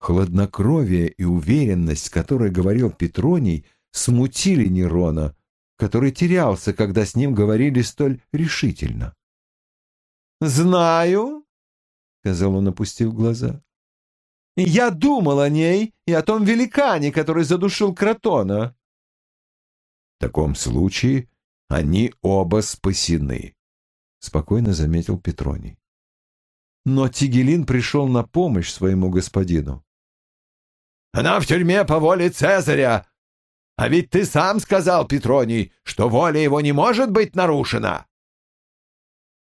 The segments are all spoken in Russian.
Хладнокровие и уверенность, с которой говорил Петроний, смутили Нерона, который терялся, когда с ним говорили столь решительно. «Знаю», — сказал он, опустив глаза. «Я думал о ней и о том великане, который задушил Кротона». «В таком случае они оба спасены», — спокойно заметил Петроний. Но Тигелин пришел на помощь своему господину. «Она в тюрьме по воле Цезаря! А ведь ты сам сказал, Петроний, что воля его не может быть нарушена!»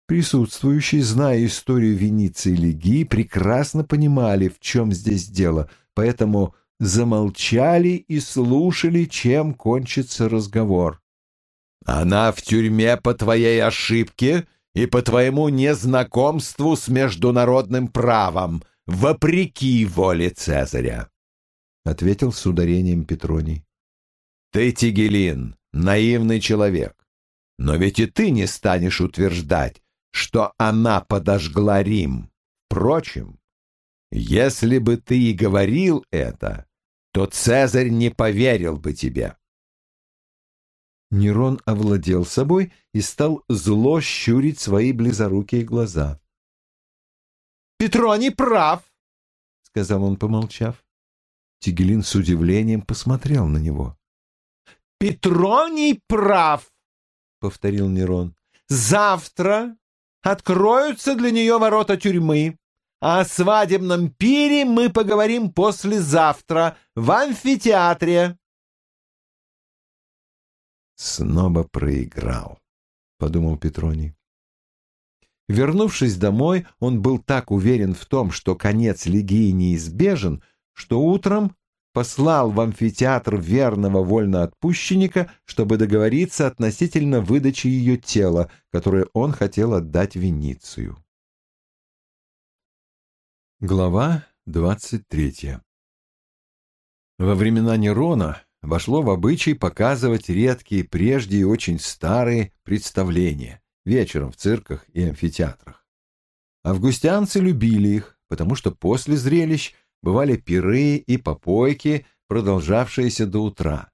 Присутствующие, зная историю Вениции и Лигии, прекрасно понимали, в чем здесь дело, поэтому замолчали и слушали, чем кончится разговор. «Она в тюрьме по твоей ошибке и по твоему незнакомству с международным правом, вопреки воле Цезаря», — ответил с ударением Петроний. «Ты, Тигелин, наивный человек, но ведь и ты не станешь утверждать, что она подожгла Рим. Впрочем, если бы ты и говорил это, то Цезарь не поверил бы тебе. Нерон овладел собой и стал зло щурить свои близорукие глаза. «Петро не прав!» — сказал он, помолчав. Тигелин с удивлением посмотрел на него. «Петро не прав!» — повторил Нерон. «Завтра откроются для нее ворота тюрьмы. А о свадебном пире мы поговорим послезавтра в амфитеатре. Снова проиграл, подумал Петроний. Вернувшись домой, он был так уверен в том, что конец Лигии неизбежен, что утром послал в амфитеатр верного вольноотпущенника, чтобы договориться относительно выдачи ее тела, которое он хотел отдать Веницию. Глава двадцать третья Во времена Нерона вошло в обычай показывать редкие прежде и очень старые представления вечером в цирках и амфитеатрах. Августианцы любили их, потому что после зрелищ – бывали пиры и попойки, продолжавшиеся до утра.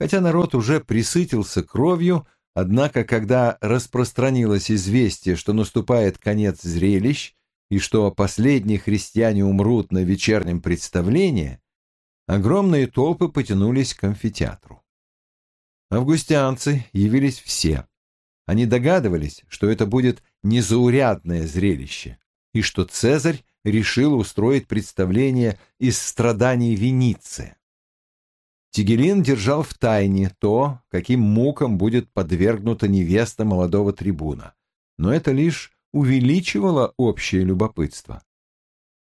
Хотя народ уже присытился кровью, однако, когда распространилось известие, что наступает конец зрелищ и что последние христиане умрут на вечернем представлении, огромные толпы потянулись к амфитеатру. Августианцы явились все. Они догадывались, что это будет незаурядное зрелище, и что Цезарь решил устроить представление из страданий Веницы. Тигелин держал в тайне то, каким мукам будет подвергнута невеста молодого трибуна, но это лишь увеличивало общее любопытство.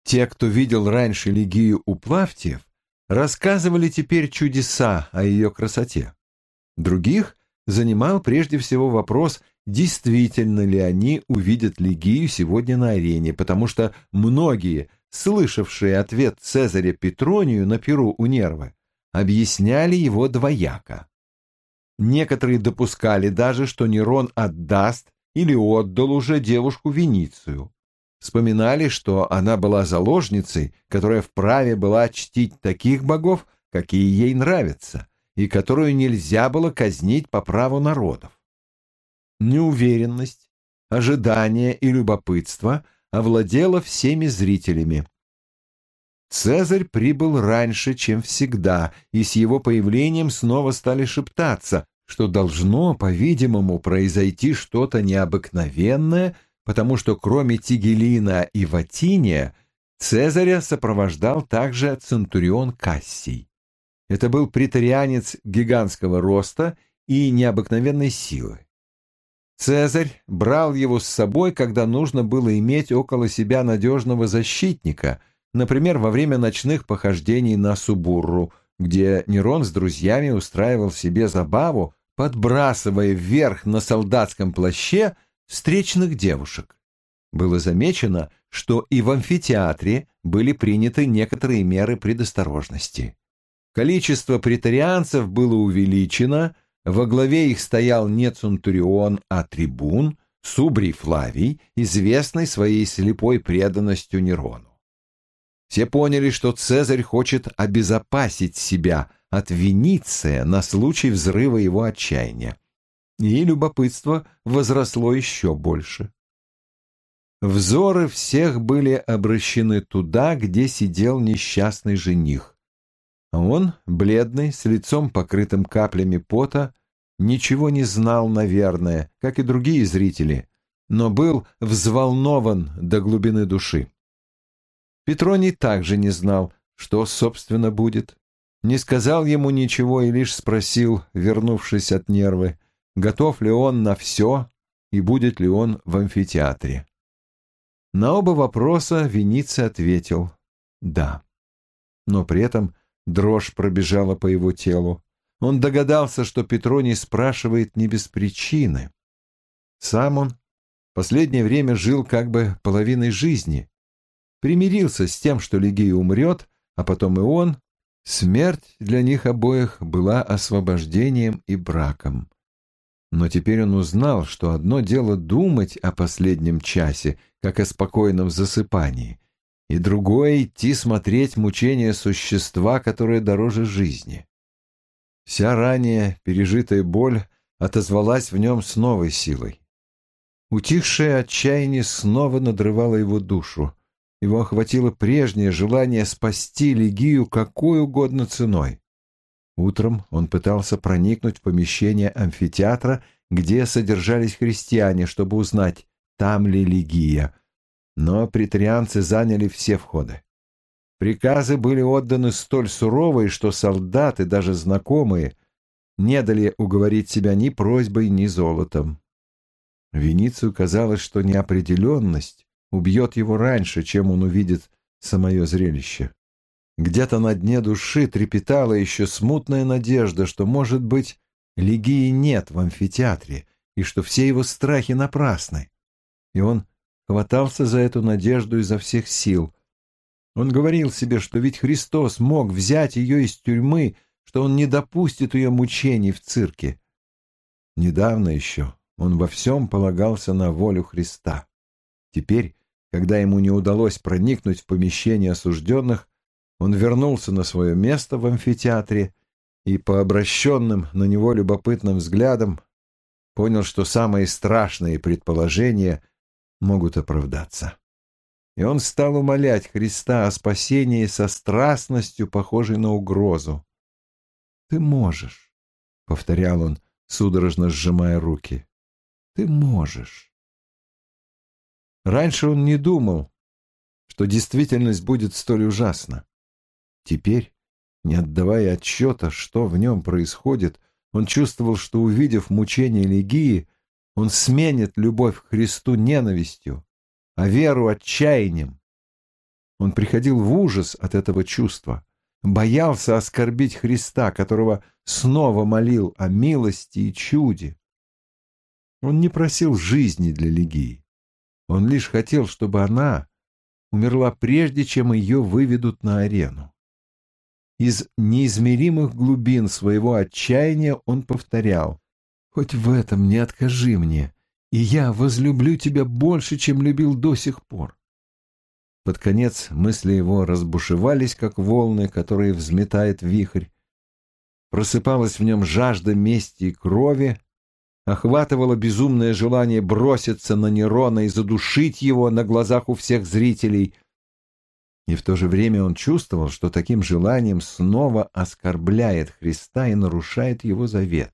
Те, кто видел раньше Лигию у Плавтиев, рассказывали теперь чудеса о ее красоте. Других занимал прежде всего вопрос, действительно ли они увидят Лигию сегодня на арене, потому что многие, слышавшие ответ Цезаря Петронию на Перу у Нервы, объясняли его двояко. Некоторые допускали даже, что Нерон отдаст или отдал уже девушку Веницию. Вспоминали, что она была заложницей, которая вправе была чтить таких богов, какие ей нравятся, и которую нельзя было казнить по праву народов. Неуверенность, ожидание и любопытство овладело всеми зрителями. Цезарь прибыл раньше, чем всегда, и с его появлением снова стали шептаться, что должно, по-видимому, произойти что-то необыкновенное, потому что кроме Тигелина и Ватиния Цезаря сопровождал также Центурион Кассий. Это был претарианец гигантского роста и необыкновенной силы. Цезарь брал его с собой, когда нужно было иметь около себя надежного защитника, например, во время ночных похождений на Субурру, где Нерон с друзьями устраивал себе забаву, подбрасывая вверх на солдатском плаще встречных девушек. Было замечено, что и в амфитеатре были приняты некоторые меры предосторожности. Количество претарианцев было увеличено, во главе их стоял не Центурион, а трибун, Субрий Флавий, известный своей слепой преданностью Нерону. Все поняли, что Цезарь хочет обезопасить себя от Вениция на случай взрыва его отчаяния. И любопытство возросло еще больше. Взоры всех были обращены туда, где сидел несчастный жених. А он, бледный, с лицом покрытым каплями пота, ничего не знал, наверное, как и другие зрители, но был взволнован до глубины души. Петроний также не знал, что, собственно, будет. Не сказал ему ничего и лишь спросил, вернувшись от нервы, готов ли он на все и будет ли он в амфитеатре. На оба вопроса Вениций ответил «да». Но при этом дрожь пробежала по его телу. Он догадался, что Петроний спрашивает не без причины. Сам он последнее время жил как бы половиной жизни. Примирился с тем, что Лигия умрет, а потом и он. Смерть для них обоих была освобождением и браком. Но теперь он узнал, что одно дело думать о последнем часе, как о спокойном засыпании, и другое — идти смотреть мучения существа, которое дороже жизни. Вся ранее пережитая боль отозвалась в нем с новой силой. Утихшее отчаяние снова надрывало его душу. Его охватило прежнее желание спасти Легию какой угодно ценой. Утром он пытался проникнуть в помещение амфитеатра, где содержались христиане, чтобы узнать, там ли Легия. Но претарианцы заняли все входы. Приказы были отданы столь суровые, что солдаты, даже знакомые, не дали уговорить себя ни просьбой, ни золотом. Веницию казалось, что неопределенность убьет его раньше, чем он увидит самое зрелище. Где-то на дне души трепетала еще смутная надежда, что, может быть, Лигии нет в амфитеатре, и что все его страхи напрасны. И он хватался за эту надежду изо всех сил. Он говорил себе, что ведь Христос мог взять ее из тюрьмы, что он не допустит ее мучений в цирке. Недавно еще он во всем полагался на волю Христа. Теперь, когда ему не удалось проникнуть в помещение осужденных, он вернулся на свое место в амфитеатре и по обращенным на него любопытным взглядам понял, что самые страшные предположения могут оправдаться. И он стал умолять Христа о спасении со страстностью, похожей на угрозу. «Ты можешь», — повторял он, судорожно сжимая руки. «Ты можешь». Раньше он не думал, что действительность будет столь ужасна. Теперь, не отдавая отчета, что в нем происходит, он чувствовал, что, увидев мучение Легии, он сменит любовь к Христу ненавистью, а веру отчаянием. Он приходил в ужас от этого чувства, боялся оскорбить Христа, которого снова молил о милости и чуде. Он не просил жизни для Легии. Он лишь хотел, чтобы она умерла прежде, чем ее выведут на арену. Из неизмеримых глубин своего отчаяния он повторял «Хоть в этом не откажи мне, и я возлюблю тебя больше, чем любил до сих пор». Под конец мысли его разбушевались, как волны, которые взметает вихрь. Просыпалась в нем жажда мести и крови, охватывало безумное желание броситься на Нерона и задушить его на глазах у всех зрителей — и в то же время он чувствовал, что таким желанием снова оскорбляет Христа и нарушает его завет.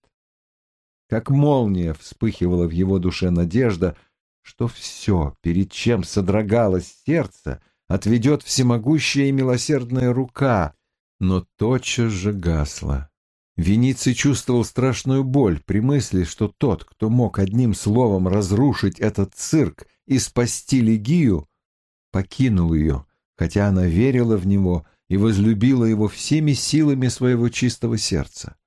Как молния вспыхивала в его душе надежда, что все, перед чем содрогалось сердце, отведет всемогущая и милосердная рука, но тотчас же гасла. Вениций чувствовал страшную боль при мысли, что тот, кто мог одним словом разрушить этот цирк и спасти Легию, покинул ее, хотя она верила в него и возлюбила его всеми силами своего чистого сердца.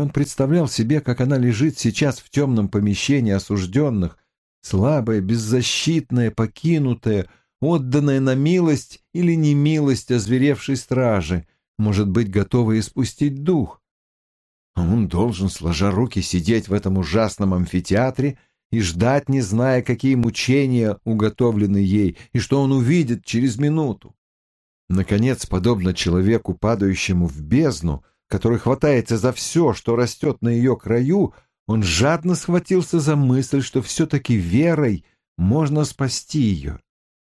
Он представлял себе, как она лежит сейчас в темном помещении осужденных, слабая, беззащитная, покинутая, отданная на милость или немилость озверевшей стражи, может быть, готовая испустить дух. А он должен, сложа руки, сидеть в этом ужасном амфитеатре и ждать, не зная, какие мучения уготовлены ей, и что он увидит через минуту. Наконец, подобно человеку, падающему в бездну, который хватается за все, что растет на ее краю, он жадно схватился за мысль, что все-таки верой можно спасти ее.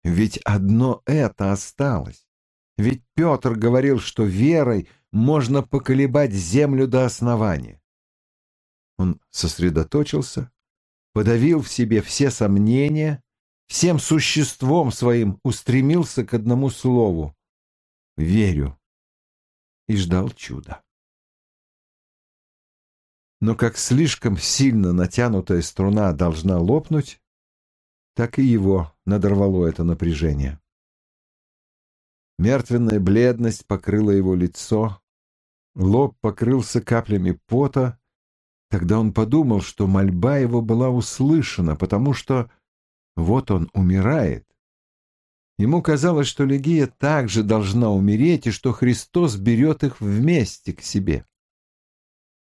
Ведь одно это осталось. Ведь Петр говорил, что верой можно поколебать землю до основания. Он сосредоточился, подавил в себе все сомнения, всем существом своим устремился к одному слову — «верю» и ждал чуда. Но как слишком сильно натянутая струна должна лопнуть, так и его надорвало это напряжение. Мертвенная бледность покрыла его лицо, лоб покрылся каплями пота, Тогда он подумал, что мольба его была услышана, потому что вот он умирает. Ему казалось, что Легия также должна умереть, и что Христос берет их вместе к себе.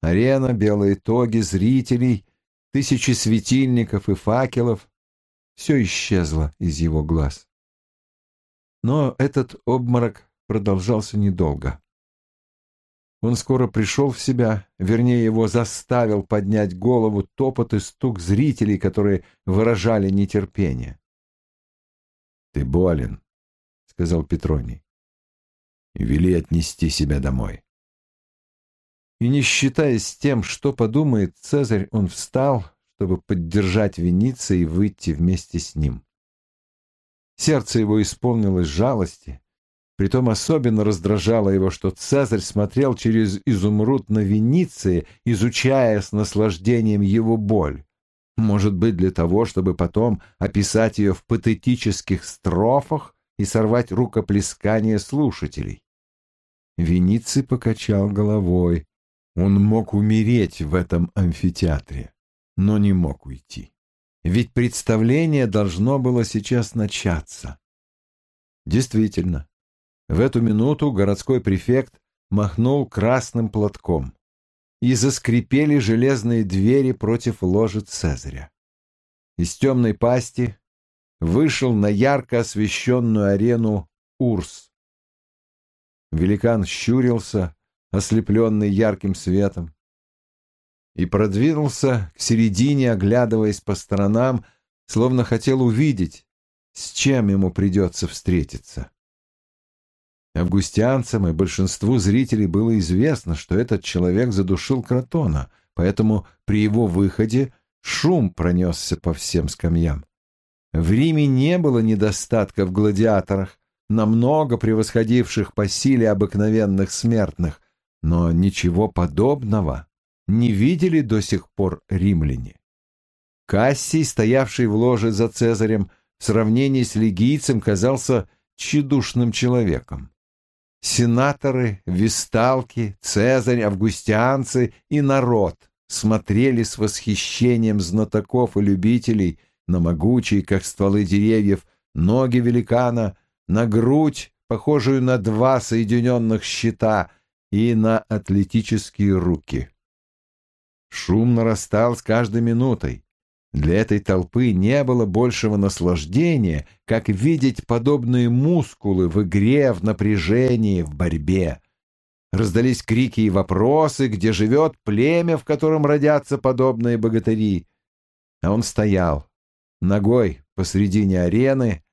Арена, белые тоги, зрителей, тысячи светильников и факелов — все исчезло из его глаз. Но этот обморок продолжался недолго. Он скоро пришел в себя, вернее, его заставил поднять голову топот и стук зрителей, которые выражали нетерпение. «Ты болен», — сказал Петроний. «Вели отнести себя домой». И не считаясь тем, что подумает Цезарь, он встал, чтобы поддержать Вениция и выйти вместе с ним. Сердце его исполнилось жалости, Притом особенно раздражало его, что Цезарь смотрел через изумруд на Вениции, изучая с наслаждением его боль. Может быть, для того, чтобы потом описать ее в патетических строфах и сорвать рукоплескание слушателей. Вениций покачал головой. Он мог умереть в этом амфитеатре, но не мог уйти. Ведь представление должно было сейчас начаться. Действительно, в эту минуту городской префект махнул красным платком, и заскрипели железные двери против ложи Цезаря. Из темной пасти вышел на ярко освещенную арену Урс. Великан щурился, ослепленный ярким светом, и продвинулся к середине, оглядываясь по сторонам, словно хотел увидеть, с чем ему придется встретиться. Августианцам и большинству зрителей было известно, что этот человек задушил Кротона, поэтому при его выходе шум пронесся по всем скамьям. В Риме не было недостатка в гладиаторах, намного превосходивших по силе обыкновенных смертных, но ничего подобного не видели до сих пор римляне. Кассий, стоявший в ложе за Цезарем, в сравнении с легийцем казался тщедушным человеком. Сенаторы, висталки, цезарь, августианцы и народ смотрели с восхищением знатоков и любителей на могучие, как стволы деревьев, ноги великана, на грудь, похожую на два соединенных щита, и на атлетические руки. Шум нарастал с каждой минутой. Для этой толпы не было большего наслаждения, как видеть подобные мускулы в игре, в напряжении, в борьбе. Раздались крики и вопросы, где живет племя, в котором родятся подобные богатыри. А он стоял, ногой посредине арены,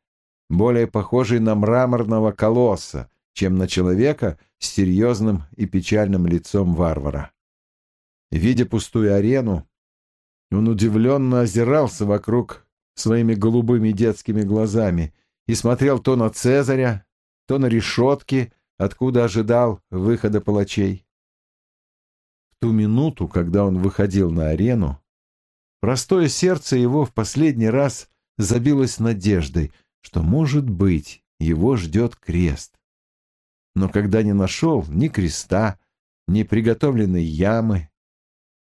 более похожий на мраморного колосса, чем на человека с серьезным и печальным лицом варвара. Видя пустую арену, он удивленно озирался вокруг своими голубыми детскими глазами и смотрел то на Цезаря, то на решетки, откуда ожидал выхода палачей. В ту минуту, когда он выходил на арену, простое сердце его в последний раз забилось надеждой, что, может быть, его ждет крест. Но когда не нашел ни креста, ни приготовленной ямы,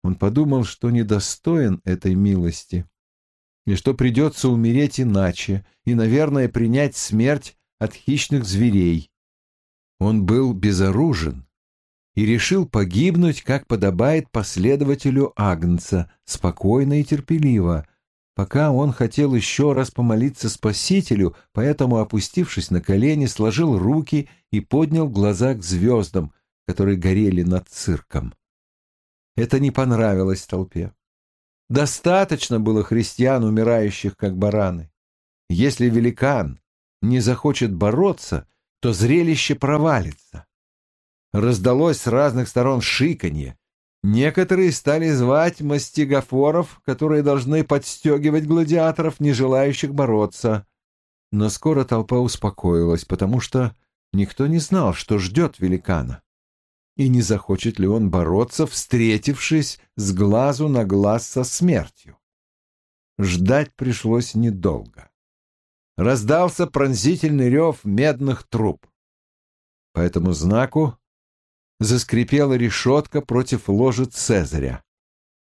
он подумал, что недостоин этой милости, и что придется умереть иначе, и, наверное, принять смерть от хищных зверей. Он был безоружен и решил погибнуть, как подобает последователю Агнца, спокойно и терпеливо, пока он хотел еще раз помолиться Спасителю, поэтому, опустившись на колени, сложил руки и поднял глаза к звездам, которые горели над цирком. Это не понравилось толпе. Достаточно было христиан, умирающих как бараны. Если великан не захочет бороться, то зрелище провалится. Раздалось с разных сторон шиканье. Некоторые стали звать мастигофоров, которые должны подстегивать гладиаторов, не желающих бороться. Но скоро толпа успокоилась, потому что никто не знал, что ждет великана. И не захочет ли он бороться, встретившись с глазу на глаз со смертью. Ждать пришлось недолго раздался пронзительный рев медных труб. По этому знаку заскрипела решетка против ложи Цезаря,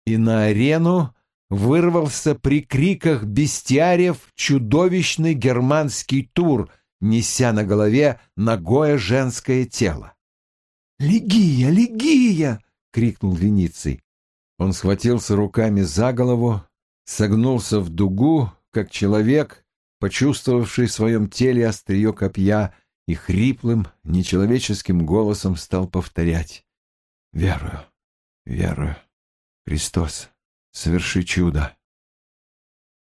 и на арену вырвался при криках бестиариев чудовищный германский тур, неся на голове ногое женское тело. «Легия! Легия!» — крикнул Вениций. Он схватился руками за голову, согнулся в дугу, как человек, почувствовавший в своем теле острие копья, и хриплым, нечеловеческим голосом стал повторять «Верую, верую, Христос, соверши чудо».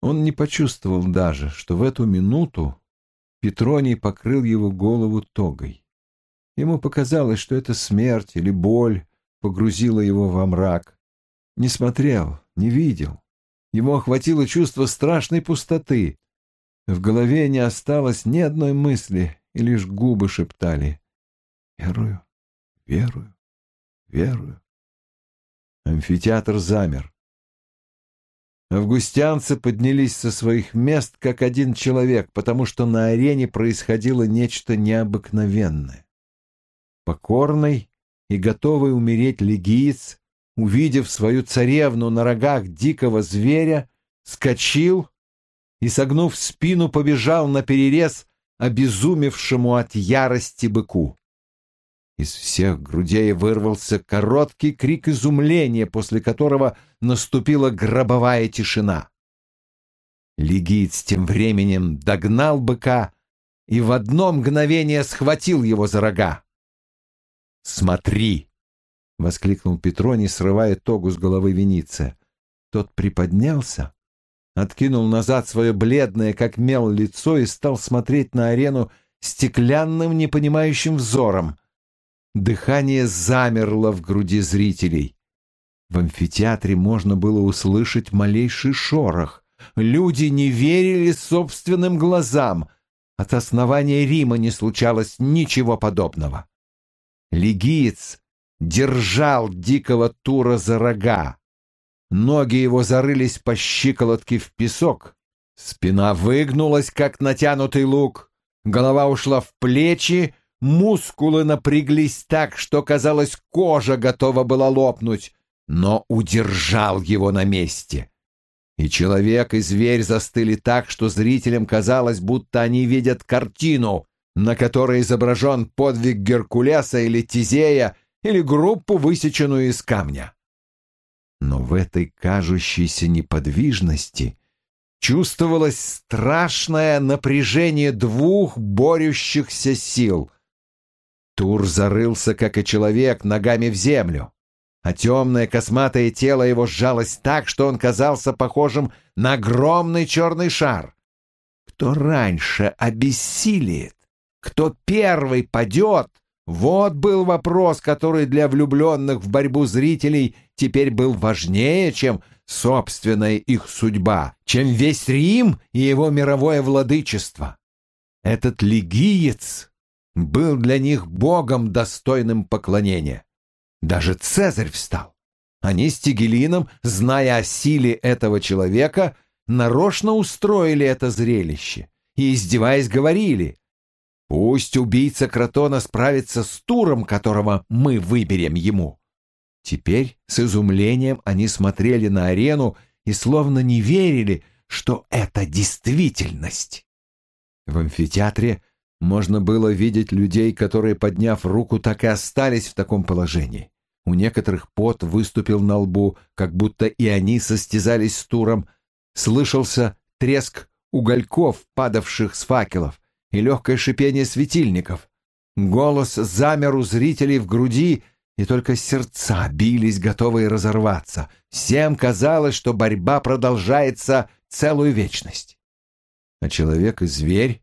Он не почувствовал даже, что в эту минуту Петроний покрыл его голову тогой. Ему показалось, что это смерть или боль погрузила его во мрак. Не смотрел, не видел. Его охватило чувство страшной пустоты. В голове не осталось ни одной мысли, и лишь губы шептали «Верую, верую, верую». Амфитеатр замер. Августянцы поднялись со своих мест как один человек, потому что на арене происходило нечто необыкновенное. Покорный и готовый умереть легиец, увидев свою царевну на рогах дикого зверя, скочил и, согнув спину, побежал на перерез обезумевшему от ярости быку. Из всех грудей вырвался короткий крик изумления, после которого наступила гробовая тишина. Легиец тем временем догнал быка и в одно мгновение схватил его за рога. «Смотри!» — воскликнул Петроний, срывая тогу с головы Вениция. Тот приподнялся, откинул назад свое бледное, как мел, лицо и стал смотреть на арену стеклянным, непонимающим взором. Дыхание замерло в груди зрителей. В амфитеатре можно было услышать малейший шорох. Люди не верили собственным глазам. От основания Рима не случалось ничего подобного. Легиец держал дикого тура за рога. Ноги его зарылись по щиколотке в песок. Спина выгнулась, как натянутый лук. Голова ушла в плечи, мускулы напряглись так, что, казалось, кожа готова была лопнуть, но удержал его на месте. И человек, и зверь застыли так, что зрителям казалось, будто они видят картину, на которой изображен подвиг Геркулеса или Тизея, или группу, высеченную из камня. Но в этой кажущейся неподвижности чувствовалось страшное напряжение двух борющихся сил. Тур зарылся, как и человек, ногами в землю, а темное косматое тело его сжалось так, что он казался похожим на огромный черный шар. Кто раньше обессилит, кто первый падет, вот был вопрос, который для влюбленных в борьбу зрителей теперь был важнее, чем собственная их судьба, чем весь Рим и его мировое владычество. Этот легиец был для них богом, достойным поклонения. Даже Цезарь встал. Они с Тигелином, зная о силе этого человека, нарочно устроили это зрелище и, издеваясь, говорили Пусть убийца Кротона справится с туром, которого мы выберем ему. Теперь с изумлением они смотрели на арену и словно не верили, что это действительность. В амфитеатре можно было видеть людей, которые, подняв руку, так и остались в таком положении. У некоторых пот выступил на лбу, как будто и они состязались с туром, Слышался треск угольков, падавших с факелов, и легкое шипение светильников. Голос замер у зрителей в груди, и только сердца бились, готовые разорваться. Всем казалось, что борьба продолжается целую вечность. А человек и зверь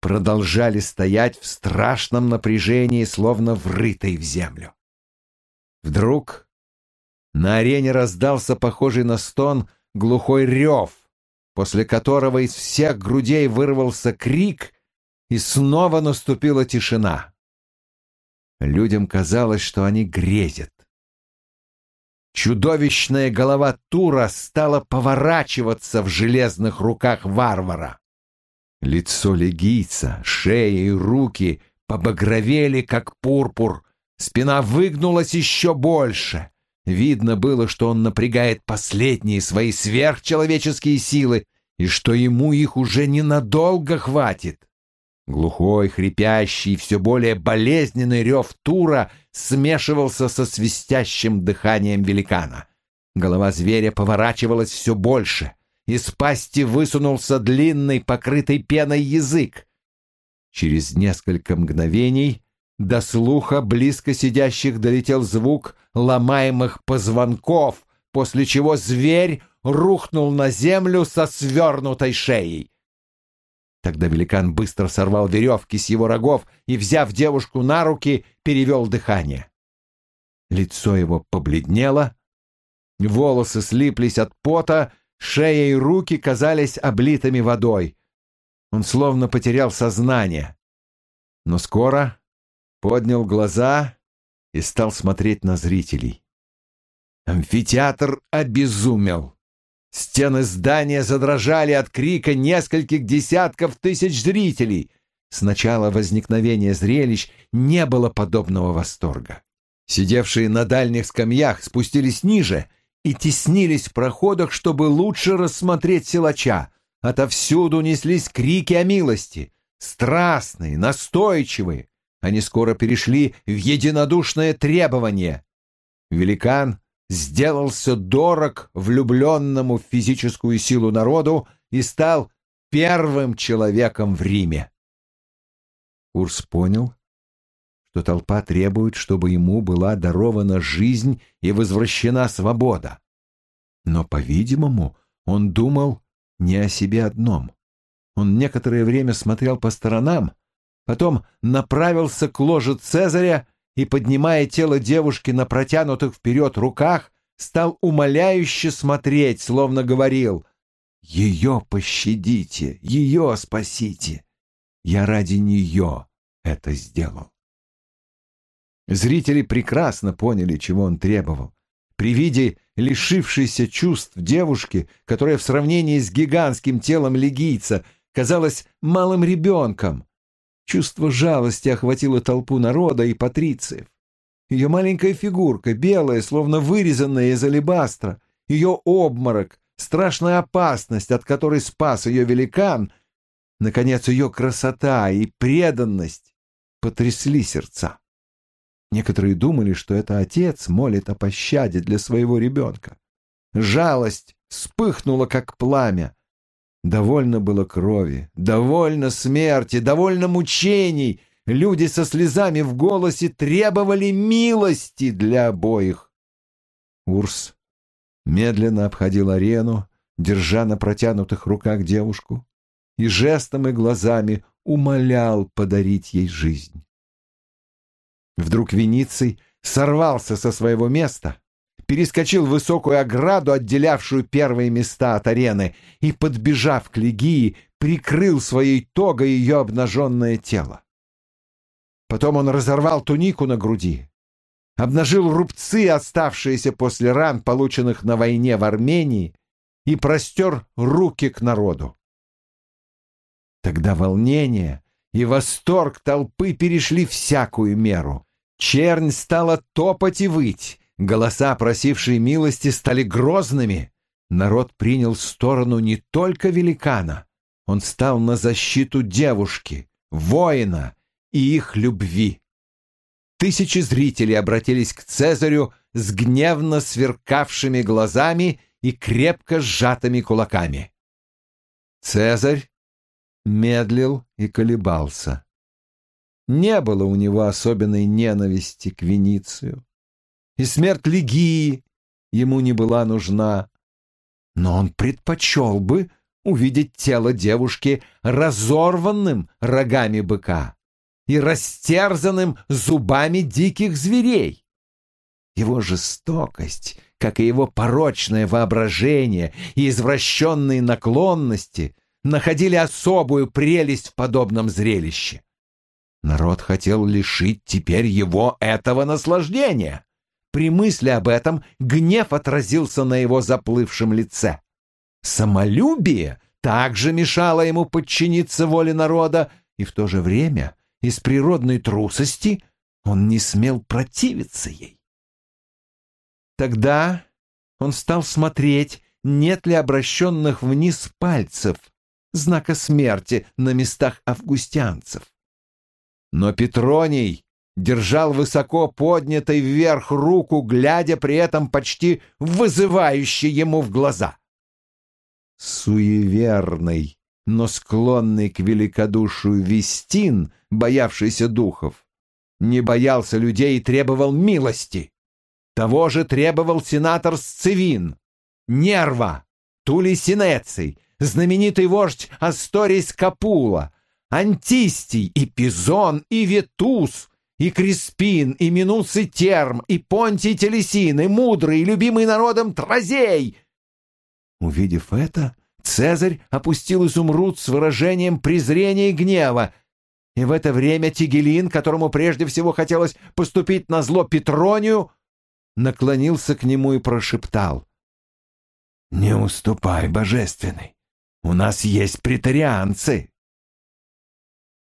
продолжали стоять в страшном напряжении, словно врытые в землю. Вдруг на арене раздался похожий на стон глухой рев, после которого из всех грудей вырвался крик, и снова наступила тишина. Людям казалось, что они грезят. Чудовищная голова Тура стала поворачиваться в железных руках варвара. Лицо легийца, шея и руки побагровели, как пурпур, спина выгнулась еще больше. Видно было, что он напрягает последние свои сверхчеловеческие силы и что ему их уже ненадолго хватит. Глухой, хрипящий, все более болезненный рев Тура смешивался со свистящим дыханием великана. Голова зверя поворачивалась все больше. Из пасти высунулся длинный, покрытый пеной язык. Через несколько мгновений до слуха близко сидящих долетел звук ломаемых позвонков, после чего зверь рухнул на землю со свернутой шеей. Тогда великан быстро сорвал веревки с его рогов и, взяв девушку на руки, перевел дыхание. Лицо его побледнело, волосы слиплись от пота, шея и руки казались облитыми водой. Он словно потерял сознание. Но скоро поднял глаза и стал смотреть на зрителей. Амфитеатр обезумел. Стены здания задрожали от крика нескольких десятков тысяч зрителей. С начала возникновения зрелищ не было подобного восторга. Сидевшие на дальних скамьях спустились ниже и теснились в проходах, чтобы лучше рассмотреть силача. Отовсюду неслись крики о милости, страстные, настойчивые. Они скоро перешли в единодушное требование. Великан сделался дорог влюбленному в физическую силу народу и стал первым человеком в Риме. Урс понял, что толпа требует, чтобы ему была дарована жизнь и возвращена свобода. Но, по-видимому, он думал не о себе одном. Он некоторое время смотрел по сторонам, потом направился к ложе Цезаря и, поднимая тело девушки на протянутых вперед руках, стал умоляюще смотреть, словно говорил «Ее пощадите, ее спасите. Я ради нее это сделал». Зрители прекрасно поняли, чего он требовал. При виде лишившейся чувств девушки, которая в сравнении с гигантским телом легийца казалась малым ребенком, Чувство жалости охватило толпу народа и патрициев. Ее маленькая фигурка, белая, словно вырезанная из алебастра, ее обморок, страшная опасность, от которой спас ее великан, наконец, ее красота и преданность потрясли сердца. Некоторые думали, что это отец молит о пощаде для своего ребенка. Жалость вспыхнула, как пламя, Довольно было крови, довольно смерти, довольно мучений. Люди со слезами в голосе требовали милости для обоих. Урс медленно обходил арену, держа на протянутых руках девушку, и жестом и глазами умолял подарить ей жизнь. Вдруг Вениций сорвался со своего места перескочил высокую ограду, отделявшую первые места от арены, и, подбежав к Легии, прикрыл своей тогой ее обнаженное тело. Потом он разорвал тунику на груди, обнажил рубцы, оставшиеся после ран, полученных на войне в Армении, и простер руки к народу. Тогда волнение и восторг толпы перешли всякую меру. Чернь стала топать и выть, Голоса, просившие милости, стали грозными. Народ принял сторону не только великана, он стал на защиту девушки, воина и их любви. Тысячи зрителей обратились к Цезарю с гневно сверкавшими глазами и крепко сжатыми кулаками. Цезарь медлил и колебался. Не было у него особенной ненависти к Веницию, и смерть Легии ему не была нужна, но он предпочел бы увидеть тело девушки разорванным рогами быка и растерзанным зубами диких зверей. Его жестокость, как и его порочное воображение и извращенные наклонности, находили особую прелесть в подобном зрелище. Народ хотел лишить теперь его этого наслаждения. При мысли об этом гнев отразился на его заплывшем лице. Самолюбие также мешало ему подчиниться воле народа, и в то же время из природной трусости он не смел противиться ей. Тогда он стал смотреть, нет ли обращенных вниз пальцев, знака смерти на местах августянцев. Но Петроний держал высоко поднятой вверх руку, глядя при этом почти вызывающе ему в глаза. Суеверный, но склонный к великодушию Вестин, боявшийся духов, не боялся людей и требовал милости. Того же требовал сенатор Сцевин, Нерва, Тулий Синеций, знаменитый вождь Асторий Скапула, Антистий и Пизон и Ветус, и Криспин, и Минус и Терм, и Понтий Телесин, и Мудрый, и любимый народом Тразей. Увидев это, Цезарь опустил изумруд с выражением презрения и гнева, и в это время Тигелин, которому прежде всего хотелось поступить на зло Петронию, наклонился к нему и прошептал. «Не уступай, божественный, у нас есть претарианцы».